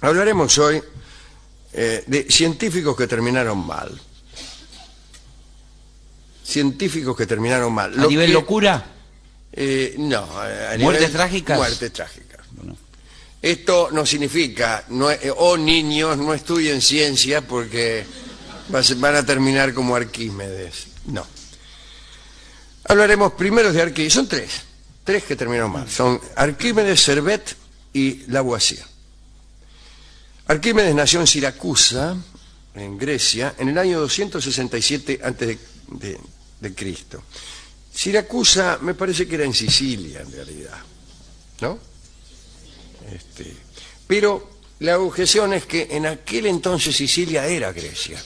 Hablaremos hoy eh, de científicos que terminaron mal. Científicos que terminaron mal. ¿A Lo nivel que- locura? eh, no. a- ¿Muertes nivel- trágicas? Muertes trágicas. Bueno. Esto no significa, no, eh, oh niños, no estudien ciencia porque van a terminar como Arquímedes. No. Hablaremos primero de Arquímedes. Son tres. Tres que terminaron mal. Son Arquímedes, Servet y Lavoisier. Arquímedes nació en Siracusa, en Grecia, en el año 267 antes de. Siracusa me parece que era en Sicilia, en realidad. ¿No? Este, pero la objeción es que en aquel entonces Sicilia era Grecia.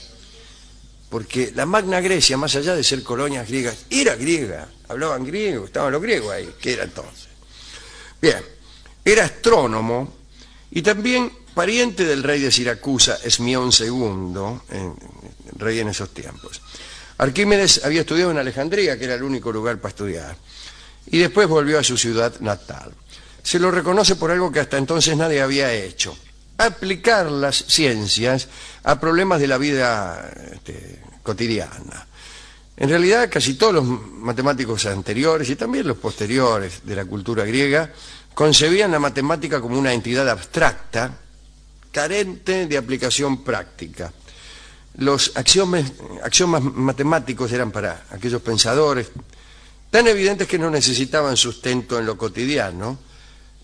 Porque la Magna Grecia, más allá de ser colonias griegas, era griega. Hablaban griego, estaban los griegos ahí, que era entonces. Bien, era astrónomo y también pariente del rey de Siracusa, Esmión II, rey en esos tiempos. Arquímedes había estudiado en Alejandría, que era el único lugar para estudiar, y después volvió a su ciudad natal. Se lo reconoce por algo que hasta entonces nadie había hecho, aplicar las ciencias a problemas de la vida este, cotidiana. En realidad, casi todos los matemáticos anteriores y también los posteriores de la cultura griega concebían la matemática como una entidad abstracta, carente de aplicación práctica. Los axiomas matemáticos eran para aquellos pensadores tan evidentes que no necesitaban sustento en lo cotidiano,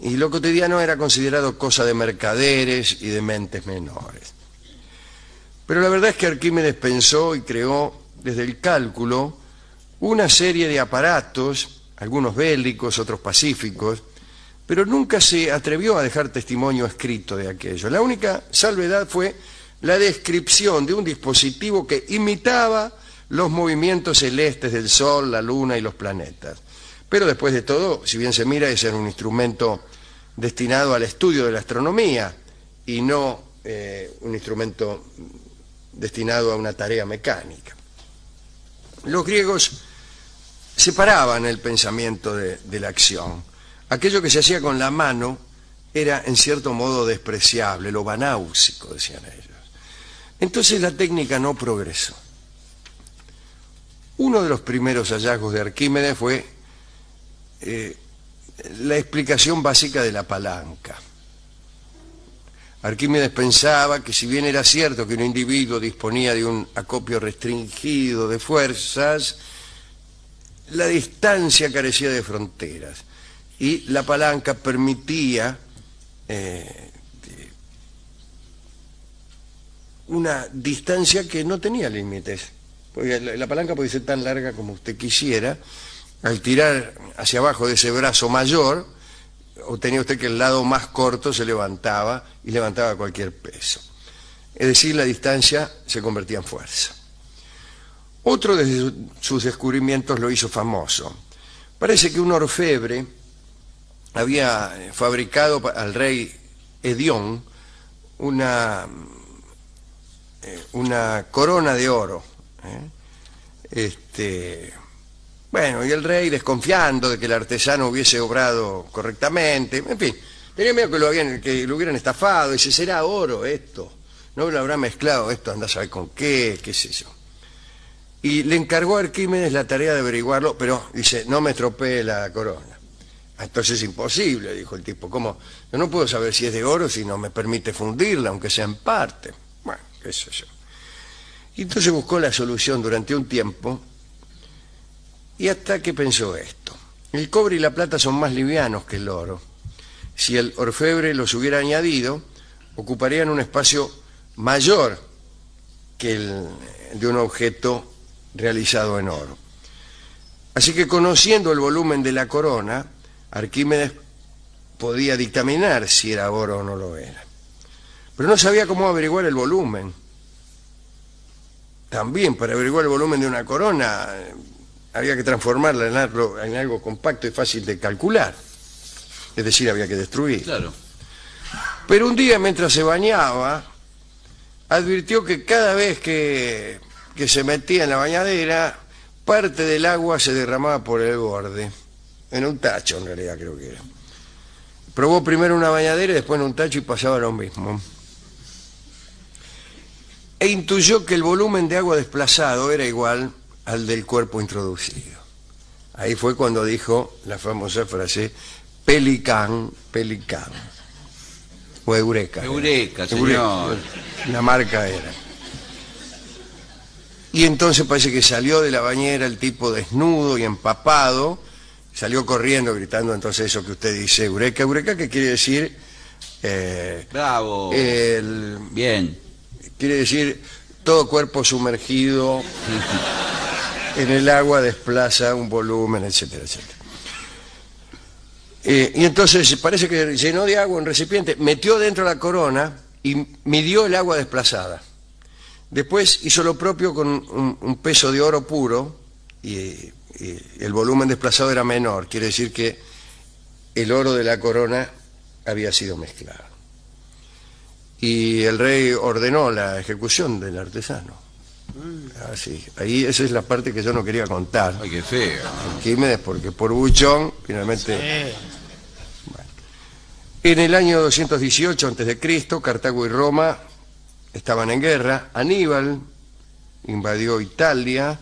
y lo cotidiano era considerado cosa de mercaderes y de mentes menores. Pero la verdad es que Arquímedes pensó y creó desde el cálculo una serie de aparatos, algunos bélicos, otros pacíficos, pero nunca se atrevió a dejar testimonio escrito de aquello. La única salvedad fue la descripción de un dispositivo que imitaba los movimientos celestes del Sol, la Luna y los planetas. Pero después de todo, si bien se mira, ese era un instrumento destinado al estudio de la astronomía y no eh, un instrumento destinado a una tarea mecánica. Los griegos separaban el pensamiento de, de la acción. Aquello que se hacía con la mano era en cierto modo despreciable, lo banáusico, decían ellos. Entonces la técnica no progresó. Uno de los primeros hallazgos de Arquímedes fue eh, la explicación básica de la palanca. Arquímedes pensaba que si bien era cierto que un individuo disponía de un acopio restringido de fuerzas, la distancia carecía de fronteras y la palanca permitía eh, una distancia que no tenía límites. La, la palanca puede ser tan larga como usted quisiera. Al tirar hacia abajo de ese brazo mayor, obtenía usted que el lado más corto se levantaba y levantaba cualquier peso. Es decir, la distancia se convertía en fuerza. Otro de su- sus descubrimientos lo hizo famoso. Parece que un orfebre había eh, fabricado al rey Edión una, eh, una corona de oro. ¿eh? Este, bueno, y el rey, desconfiando de que el artesano hubiese obrado correctamente, en fin, tenía miedo que lo, que lo hubieran estafado, y dice, será oro esto, no lo habrá mezclado esto, anda a saber con qué, qué sé yo. Y le encargó a Arquímedes la tarea de averiguarlo, pero dice, no me estropee la corona. "Ah, Entonces es imposible, dijo el tipo, ¿cómo? Yo no puedo saber si es de oro si no me permite fundirla, aunque sea en parte. Bueno, qué sé yo. Y entonces buscó la solución durante un tiempo y hasta que pensó esto. El cobre y la plata son más livianos que el oro. Si el orfebre los hubiera añadido, ocuparían un espacio mayor que el de un objeto realizado en oro. Así que conociendo el volumen de la corona, Arquímedes podía dictaminar si era oro o no lo era. Pero no sabía cómo averiguar el volumen. También para averiguar el volumen de una corona eh, había que transformarla en algo, en algo compacto y fácil de calcular. Es decir, había que destruir. Claro. Pero un día mientras se bañaba, advirtió que cada vez que, que se metía en la bañadera, parte del agua se derramaba por el borde. En un tacho, en realidad, creo que era. Probó primero una bañadera y después en un tacho y pasaba lo mismo. e intuyó que el volumen de agua desplazado era igual al del cuerpo introducido. Ahí fue cuando dijo la famosa frase, pelicán, pelicán. O eureka. Eureka, señor. La marca era. Y entonces parece que salió de la bañera el tipo desnudo y empapado, salió corriendo gritando entonces eso que usted dice, eureka, eureka, que quiere decir... eh, Bravo. el- Bien. quiere decir todo cuerpo sumergido en el agua desplaza un volumen, etcétera, etcétera. Eh, y entonces parece que llenó de agua un recipiente, metió dentro la corona y midió el agua desplazada. Después hizo lo propio con un, un peso de oro puro y, y el volumen desplazado era menor. Quiere decir que el oro de la corona había sido mezclado. Y el rey ordenó la ejecución del artesano. Así, ahí esa es la parte que yo no quería contar. Ay, qué feo. Arquímedes, porque por buchón, finalmente... Bueno. En el año 218 a.C., Cartago y Roma estaban en guerra. Aníbal invadió Italia.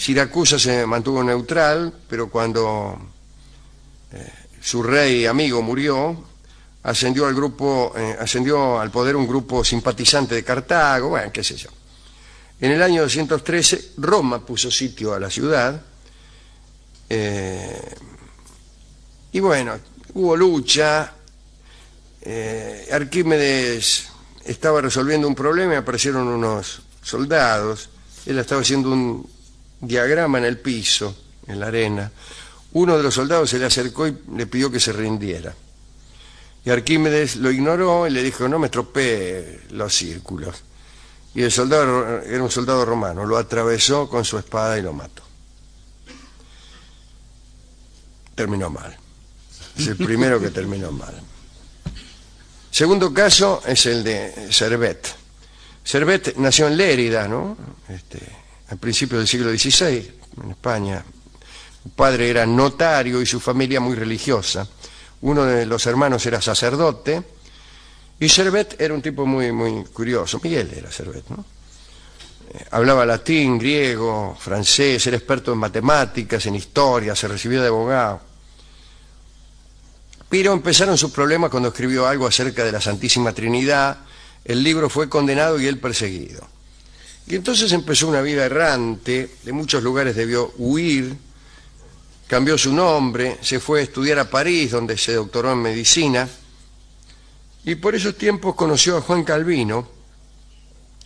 Siracusa se mantuvo neutral, pero cuando eh, su rey amigo murió, ascendió al grupo, eh, ascendió al poder un grupo simpatizante de Cartago, bueno, qué sé yo. En el año 213, Roma puso sitio a la ciudad. eh, y bueno, hubo lucha. Arquímedes estaba resolviendo un problema y aparecieron unos soldados. Él estaba haciendo un diagrama en el piso, en la arena. Uno de los soldados se le acercó y le pidió que se rindiera. Y Arquímedes lo ignoró y le dijo, no me estropee los círculos. Y el soldado era un soldado romano, lo atravesó con su espada y lo mató. Terminó mal. Es el primero que terminó mal. Segundo caso es el de Servet. Servet nació en Lérida, ¿no? Este, al principio del siglo XVI, en España. Su padre era notario y su familia muy religiosa. Uno de los hermanos era sacerdote y Servet era un tipo muy, muy curioso. Miguel era Servet, ¿no? Eh, hablaba latín, griego, francés, era experto en matemáticas, en historia, se recibió de abogado. Pero empezaron sus problemas cuando escribió algo acerca de la Santísima Trinidad. El libro fue condenado y él perseguido. Y entonces empezó una vida errante, de muchos lugares debió huir, cambió su nombre, se fue a estudiar a París, donde se doctoró en medicina, y por esos tiempos conoció a Juan Calvino,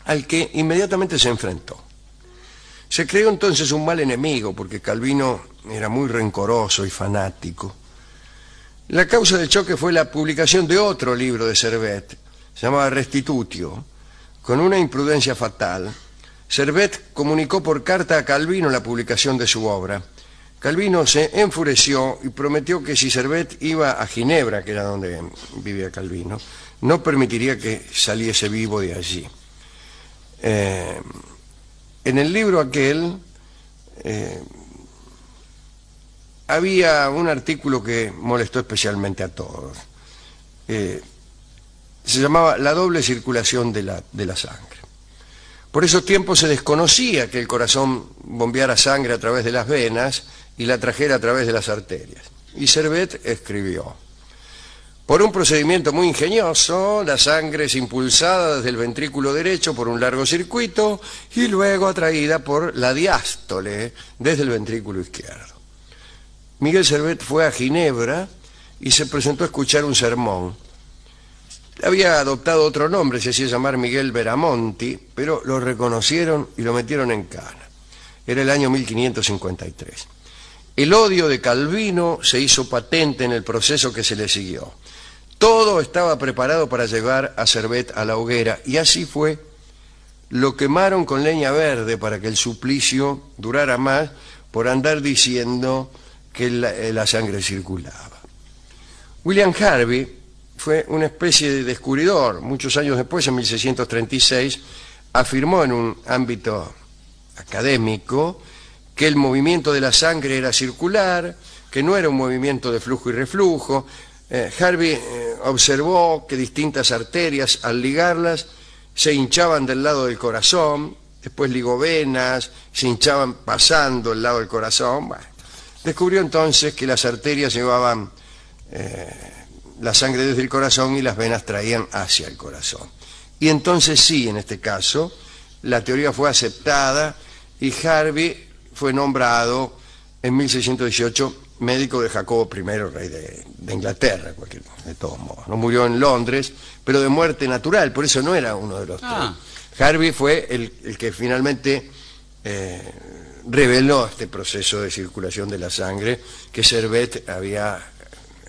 al que inmediatamente se enfrentó. Se creó entonces un mal enemigo, porque Calvino era muy rencoroso y fanático. La causa del choque fue la publicación de otro libro de Servet, se llamaba Restitutio, con una imprudencia fatal. Servet comunicó por carta a Calvino la publicación de su obra. Calvino se enfureció y prometió que si Servet iba a Ginebra, que era donde vivía Calvino, no permitiría que saliese vivo de allí. Eh, en el libro aquel eh, había un artículo que molestó especialmente a todos. Eh, se llamaba La doble circulación de la, de la sangre. Por esos tiempos se desconocía que el corazón bombeara sangre a través de las venas y la trajera a través de las arterias. Y Servet escribió, por un procedimiento muy ingenioso, la sangre es impulsada desde el ventrículo derecho por un largo circuito y luego atraída por la diástole desde el ventrículo izquierdo. Miguel Servet fue a Ginebra y se presentó a escuchar un sermón. Había adoptado otro nombre, se hacía llamar Miguel Veramonti, pero lo reconocieron y lo metieron en cana. Era el año 1553. El odio de Calvino se hizo patente en el proceso que se le siguió. Todo estaba preparado para llevar a Servet a la hoguera y así fue. Lo quemaron con leña verde para que el suplicio durara más por andar diciendo que la, la sangre circulaba. William Harvey fue una especie de descubridor. Muchos años después, en 1636, afirmó en un ámbito académico que el movimiento de la sangre era circular, que no era un movimiento de flujo y reflujo. Eh, Harvey eh, observó que distintas arterias, al ligarlas, se hinchaban del lado del corazón, después ligovenas, se hinchaban pasando el lado del corazón. Descubrió entonces que las arterias llevaban eh, la sangre desde el corazón y las venas traían hacia el corazón. Y entonces sí, en este caso, la teoría fue aceptada y Harvey fue nombrado en 1618 médico de Jacobo I, rey de, Inglaterra, de todos modos. No murió en Londres, pero de muerte natural, por eso no era uno de los ah. Harvey fue el, que finalmente eh, reveló este proceso de circulación de la sangre que Servet había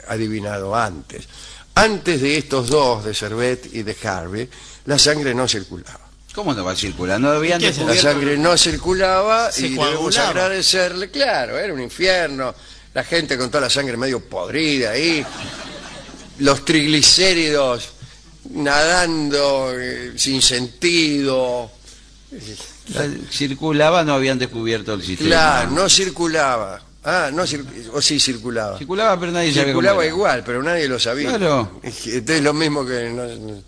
adivinado antes. Antes de estos dos, de Servet y de Harvey, la sangre no circulaba. ¿Cómo no va a circular? No habían La sangre no circulaba y debemos agradecerle, claro, era un infierno, la gente con toda la sangre medio podrida ahí, los triglicéridos nadando eh, sin sentido. Circulaba, no habían descubierto el sistema. Claro, no circulaba. Ah, no, o sí circulaba. Circulaba, pero nadie sabía Circulaba igual, pero nadie lo sabía. Claro. Entonces lo mismo que... No,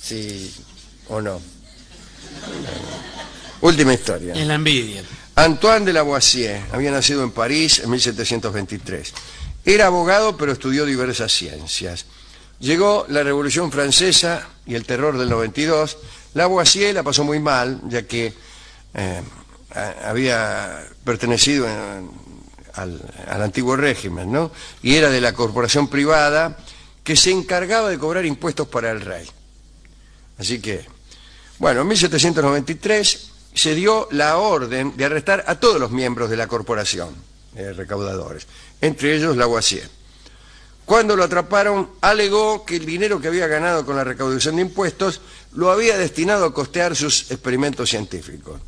sí o no. Última historia. En la envidia. Antoine de Lavoisier había nacido en París en 1723. Era abogado, pero estudió diversas ciencias. Llegó la Revolución Francesa y el terror del 92. Lavoisier la pasó muy mal, ya que eh, había pertenecido al, antiguo régimen, ¿no? Y era de la corporación privada que se encargaba de cobrar impuestos para el rey. Así que, bueno, en 1793 se dio la orden de arrestar a todos los miembros de la corporación, eh, recaudadores, entre ellos Lavoisier. Cuando lo atraparon, alegó que el dinero que había ganado con la recaudación de impuestos lo había destinado a costear sus experimentos científicos.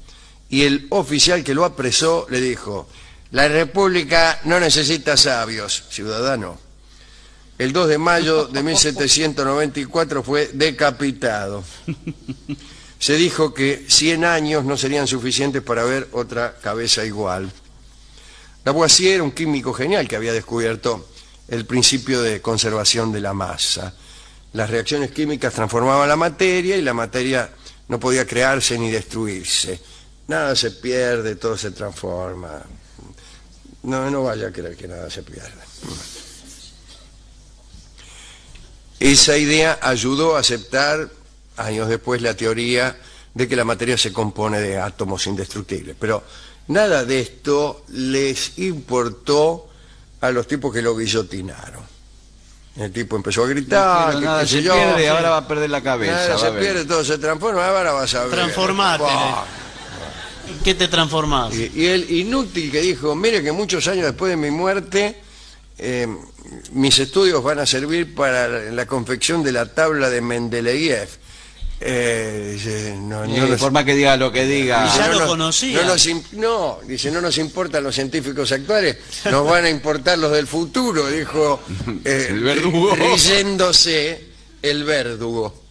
Y el oficial que lo apresó le dijo, la República no necesita sabios, ciudadano. El 2 de mayo de 1794 fue decapitado. Se dijo que 100 años no serían suficientes para ver otra cabeza igual. Lavoisier era un químico genial que había descubierto el principio de conservación de la masa. Las reacciones químicas transformaban la materia y la materia no podía crearse ni destruirse. Nada se pierde, todo se transforma. No, no vaya a creer que nada se pierda. Esa idea ayudó a aceptar, años después, la teoría de que la materia se compone de átomos indestructibles. Pero nada de esto les importó a los tipos que lo guillotinaron. El tipo empezó a gritar, que, nada se pierde, ahora va a perder la cabeza. se pierde, todo se transforma, ahora vas a ver. Transformate. ¿Qué te transformas? Y, el inútil que dijo, mire que muchos años después de mi muerte, eh, mis estudios van a servir para la confección de la tabla de Mendeleev eh, no, de forma que diga lo que diga. ya lo conocía. No, dice, no nos importan los científicos actuales, nos van a importar los del futuro, dijo eh, el verdugo. Riéndose el verdugo.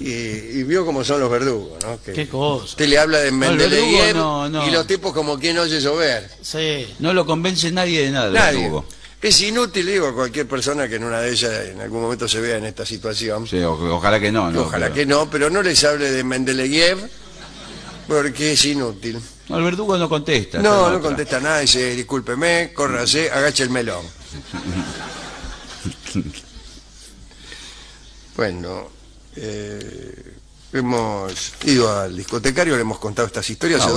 Y, vio cómo son los verdugos, ¿no? Qué cosa. Usted le habla de Mendeleev y los tipos como quien oye llover. Sí. No lo convence nadie de nada. Nadie. Es inútil, digo, cualquier persona que en una de ellas en algún momento se vea en esta situación. Sí, ojalá que no, ¿no? Ojalá que no, pero no les hable de Mendeleev porque es inútil. No, el verdugo no contesta. No, no contesta nada, dice, discúlpeme, córrase, agache el melón. bueno, eh, hemos ido al discotecario, le hemos contado estas historias, se,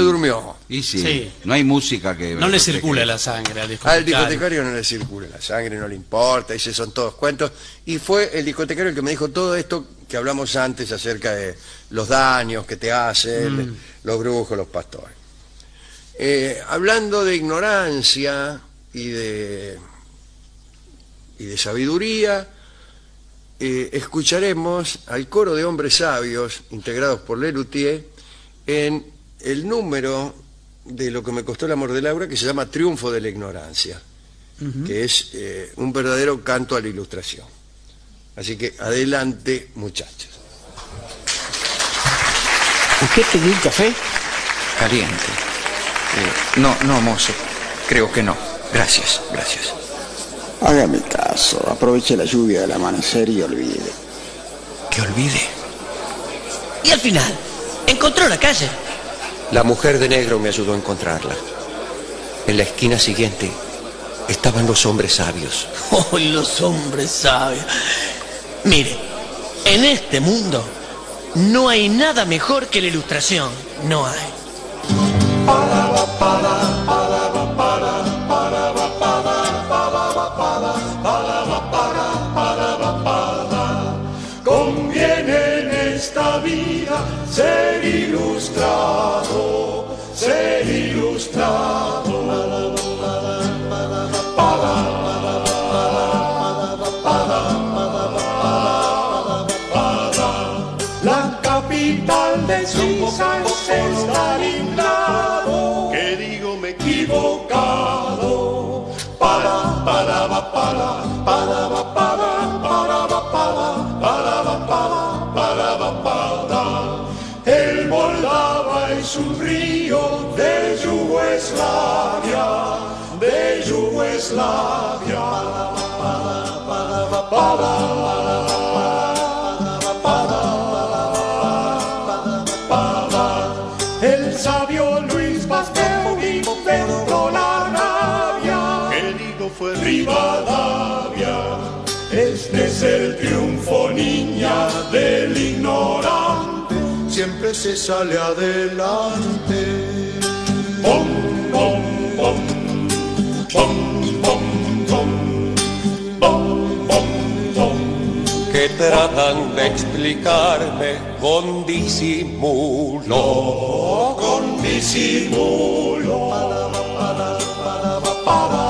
durmió. Y sí, no hay música que... No le circula la sangre al discotecario. Al discotecario no le circula la sangre, no le importa, y son todos cuentos. Y fue el discotecario el que me dijo todo esto que hablamos antes acerca de los daños que te hacen, mm. los brujos, los pastores. Eh, hablando de ignorancia y de, y de sabiduría, eh, escucharemos al coro de hombres sabios integrados por Lelutier en el número de lo que me costó el amor de Laura que se llama Triunfo de la Ignorancia, que es eh, un verdadero canto a la ilustración. Así que adelante muchachos. ¿Usted pidió un café? Caliente. Eh, no, no, mozo. Creo que no. Gracias, gracias. Hágame aproveche la lluvia del amanecer y olvide. ¿Que olvide? Y al final, encontró la calle. La mujer de negro me ayudó a encontrarla. En la esquina siguiente estaban los hombres sabios. Oh, los hombres sabios. Mire, en este mundo no hay nada mejor que la ilustración. No hay. Esta vida ser ilustrado, Un río de Yugoslavia, de Yugoslavia. El sabio Luis Pasteur inventó la rabia. El digo fue Rivadavia. Este es el triunfo, niña, del ignorante siempre se sale adelante. ¡Bom, bom, bom! ¡Bom, bom, bom! ¡Bom, bom, bom! Que tratan de explicarme con disimulo. Con disimulo. Para, para, para, para.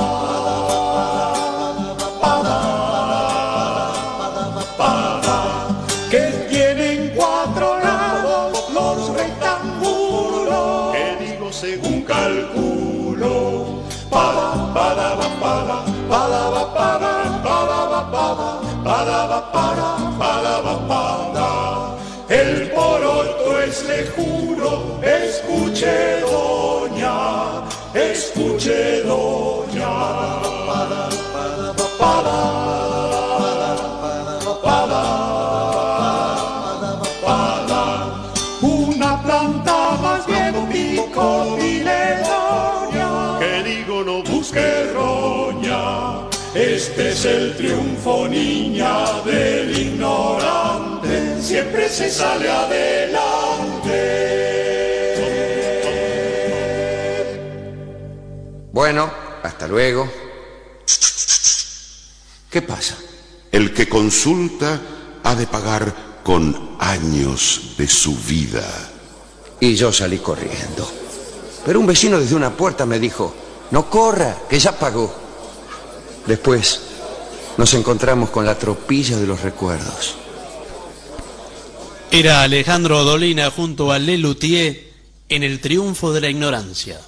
palabapara, palabapanda. El poroto es lejuro, escuche doña, escuche doña. Para, para, para, es el triunfo, niña, del ignorante. Siempre se sale adelante. Bueno, hasta luego. ¿Qué pasa? El que consulta ha de pagar con años de su vida. Y yo salí corriendo. Pero un vecino desde una puerta me dijo, no corra, que ya pagó. Después nos encontramos con la tropilla de los recuerdos. Era Alejandro Dolina junto a Lelutier en El triunfo de la ignorancia.